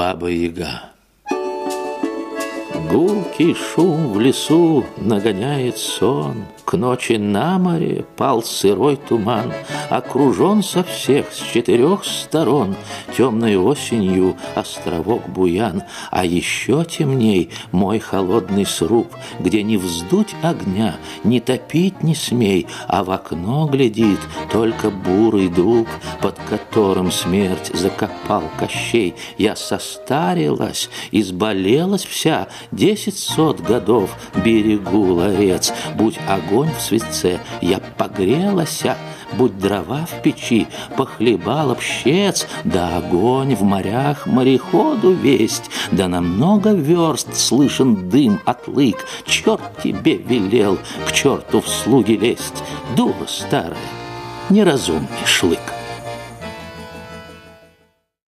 Баба-яга. Гулкий шум в лесу нагоняет сон, К ночи на море пал сырой туман, Окружен со всех, с четырех сторон Темной осенью островок Буян, А еще темней мой холодный сруб, Где не вздуть огня, не топить не смей, А в окно глядит только бурый дуб, Под которым смерть закопал Кощей. Я состарилась, изболелась вся, Десять сот годов берегу ларец, Будь огонь в свитце, я погрелася, Будь дрова в печи, похлебала пщец, Да огонь в морях мореходу весть, Да на много верст слышен дым от лык. Черт тебе велел к черту в слуги лезть, Дура старая, неразумный шлык.